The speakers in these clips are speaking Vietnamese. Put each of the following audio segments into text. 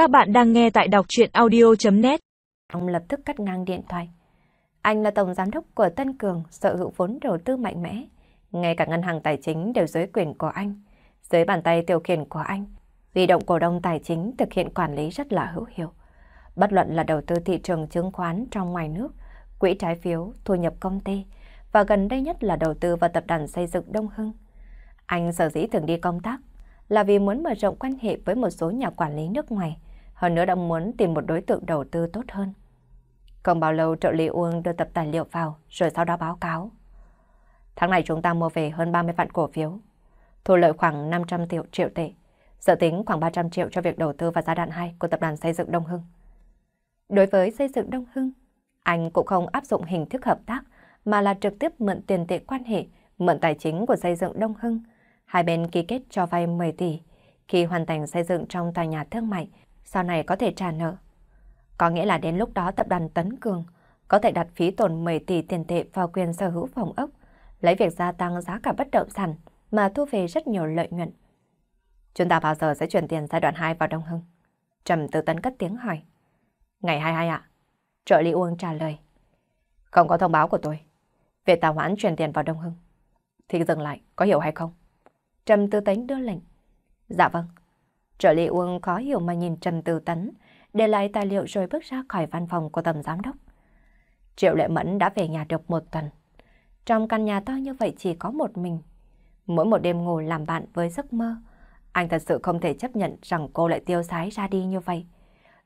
Các bạn đang nghe tại đọc chuyện audio.net Ông lập tức cắt ngang điện thoại. Anh là tổng giám đốc của Tân Cường, sở hữu vốn đầu tư mạnh mẽ. Ngay cả ngân hàng tài chính đều dưới quyền của anh. Dưới bàn tay tiêu khiển của anh, huy động cổ đông tài chính thực hiện quản lý rất là hữu hiệu. Bất luận là đầu tư thị trường chứng khoán trong ngoài nước, quỹ trái phiếu, thu nhập công ty, và gần đây nhất là đầu tư vào tập đoàn xây dựng Đông Hưng. Anh sở dĩ thường đi công tác là vì muốn mở rộng quan hệ với một số nhà quản lý nước ngoài, hơn nữa đã muốn tìm một đối tượng đầu tư tốt hơn. Không bao lâu trợ lý Uông đưa tập tài liệu vào rồi sau đó báo cáo. Tháng này chúng ta mua về hơn 30 vạn cổ phiếu, thu lợi khoảng 500 triệu triệu tệ, dự tính khoảng 300 triệu cho việc đầu tư vào giai đoạn 2 của tập đoàn xây dựng Đông Hưng. Đối với xây dựng Đông Hưng, anh cũng không áp dụng hình thức hợp tác mà là trực tiếp mượn tiền tệ quan hệ, mượn tài chính của xây dựng Đông Hưng. Hai bên ký kết cho vay 10 tỷ. Khi hoàn thành xây dựng trong tòa nhà thương mại, sau này có thể trả nợ. Có nghĩa là đến lúc đó tập đoàn Tấn Cường có thể đặt phí tổn 10 tỷ tiền tệ vào quyền sở hữu phòng ốc, lấy việc gia tăng giá cả bất động sản mà thu về rất nhiều lợi nhuận. Chúng ta bao giờ sẽ chuyển tiền giai đoạn 2 vào Đông Hưng? Trầm Tư Tấn cất tiếng hỏi. Ngày 22 ạ. Trợ lý Uông trả lời. Không có thông báo của tôi. Về tào hoãn chuyển tiền vào Đông Hưng. Thì dừng lại, có hiểu hay không? Trầm Tư Tấn đưa lệnh. Dạ vâng. Trợ lý Uông khó hiểu mà nhìn Trầm Tư Tấn, để lại tài liệu rồi bước ra khỏi văn phòng của tầm giám đốc. Triệu Lệ Mẫn đã về nhà được một tuần. Trong căn nhà to như vậy chỉ có một mình. Mỗi một đêm ngủ làm bạn với giấc mơ. Anh thật sự không thể chấp nhận rằng cô lại tiêu sái ra đi như vậy.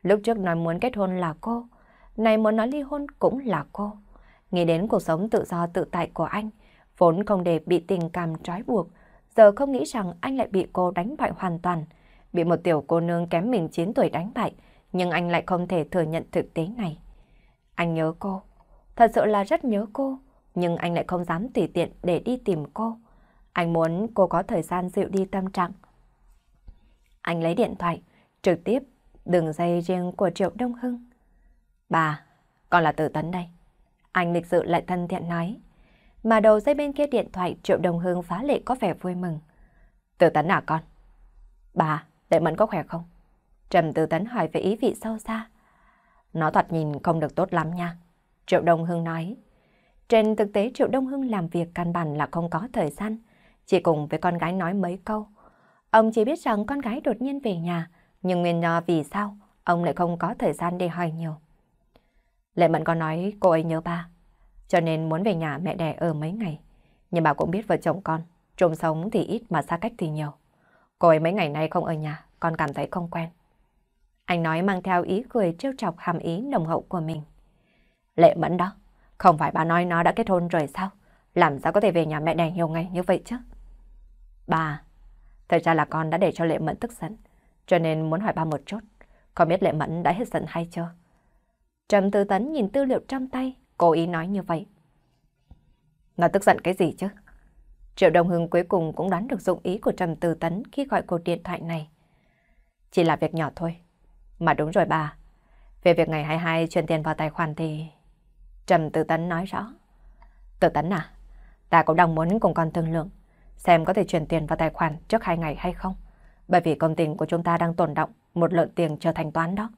Lúc trước nói muốn kết hôn là cô, này muốn nói ly hôn cũng là cô. Nghĩ đến cuộc sống tự do tự tại của anh, vốn không để bị tình cảm trói buộc, giờ không nghĩ rằng anh lại bị cô đánh bại hoàn toàn, bị một tiểu cô nương kém mình 9 tuổi đánh bại, nhưng anh lại không thể thừa nhận thực tế này. Anh nhớ cô, thật sự là rất nhớ cô, nhưng anh lại không dám tùy tiện để đi tìm cô. Anh muốn cô có thời gian dịu đi tâm trạng. Anh lấy điện thoại, trực tiếp đường dây riêng của Triệu Đông Hưng. Bà, con là Tử Tấn đây. Anh lịch sự lại thân thiện nói. Mà đầu dây bên kia điện thoại Triệu Đông Hưng phá lệ có vẻ vui mừng. Tử Tấn à con? Bà, Lệ Mẫn có khỏe không? Trầm tư Tấn hỏi về ý vị sâu xa. Nó thoạt nhìn không được tốt lắm nha. Triệu Đông Hưng nói. Trên thực tế, Triệu Đông Hưng làm việc căn bản là không có thời gian. Chỉ cùng với con gái nói mấy câu. Ông chỉ biết rằng con gái đột nhiên về nhà. Nhưng nguyên do vì sao, ông lại không có thời gian để hỏi nhiều. Lệ Mẫn có nói, cô ấy nhớ ba. Cho nên muốn về nhà mẹ đẻ ở mấy ngày. Nhưng bà cũng biết vợ chồng con. Trùng sống thì ít mà xa cách thì nhiều. Cô ấy mấy ngày nay không ở nhà. Con cảm thấy không quen. Anh nói mang theo ý cười trêu chọc hàm ý nồng hậu của mình. Lệ Mẫn đó. Không phải bà nói nó đã kết hôn rồi sao? Làm sao có thể về nhà mẹ đẻ nhiều ngày như vậy chứ? Bà, thật ra là con đã để cho Lệ Mẫn tức giận, cho nên muốn hỏi ba một chút. Con biết Lệ Mẫn đã hết giận hay chưa? Trầm Tư Tấn nhìn tư liệu trong tay, cố ý nói như vậy. Nó tức giận cái gì chứ? Triệu Đồng Hưng cuối cùng cũng đoán được dụng ý của Trầm Tư Tấn khi gọi cuộc điện thoại này. Chỉ là việc nhỏ thôi. Mà đúng rồi bà. Về việc ngày 22 chuyển tiền vào tài khoản thì... Trầm Tư Tấn nói rõ. Tư Tấn à, ta cũng đang muốn cùng con thương lượng, xem có thể chuyển tiền vào tài khoản trước hai ngày hay không. Bởi vì công tình của chúng ta đang tồn động một lượng tiền chờ thanh toán đó.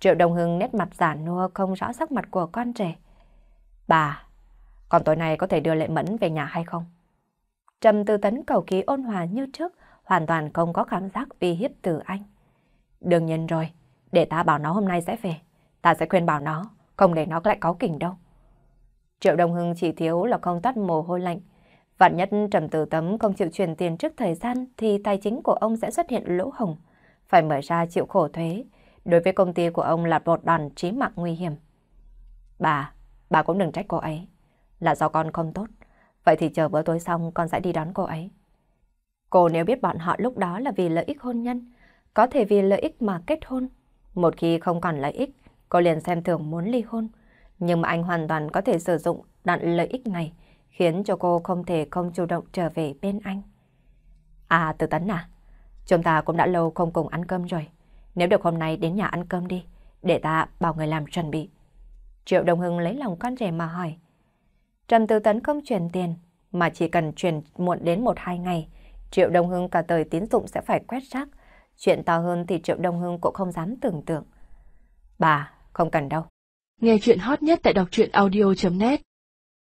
Triệu Đồng Hưng nét mặt giả nua không rõ sắc mặt của con trẻ. Bà, còn tối nay có thể đưa Lệ Mẫn về nhà hay không? Trầm Tư Tấn cầu ký ôn hòa như trước, hoàn toàn không có cảm giác uy hiếp từ anh. Đương nhiên rồi, để ta bảo nó hôm nay sẽ về. Ta sẽ khuyên bảo nó, không để nó lại có kỉnh đâu. Triệu Đồng Hưng chỉ thiếu là không tắt mồ hôi lạnh. Vạn nhất trầm từ tấm không chịu chuyển tiền trước thời gian thì tài chính của ông sẽ xuất hiện lỗ hồng. Phải mở ra chịu khổ thuế. Đối với công ty của ông là một đòn trí mạng nguy hiểm. Bà, bà cũng đừng trách cô ấy. Là do con không tốt. Vậy thì chờ bữa tối xong con sẽ đi đón cô ấy. Cô nếu biết bọn họ lúc đó là vì lợi ích hôn nhân, có thể vì lợi ích mà kết hôn. Một khi không còn lợi ích, cô liền xem thường muốn ly hôn. Nhưng mà anh hoàn toàn có thể sử dụng đoạn lợi ích này, khiến cho cô không thể không chủ động trở về bên anh. À, Từ Tấn à, chúng ta cũng đã lâu không cùng ăn cơm rồi. Nếu được hôm nay đến nhà ăn cơm đi, để ta bảo người làm chuẩn bị. Triệu Đồng Hưng lấy lòng con trẻ mà hỏi. Trầm Tư Tấn không chuyển tiền, mà chỉ cần chuyển muộn đến 1-2 ngày, Triệu Đông Hưng cả đời tín dụng sẽ phải quét rác. Chuyện to hơn thì Triệu Đông Hưng cũng không dám tưởng tượng. Bà, không cần đâu. Nghe chuyện hot nhất tại đọc truyện audio.net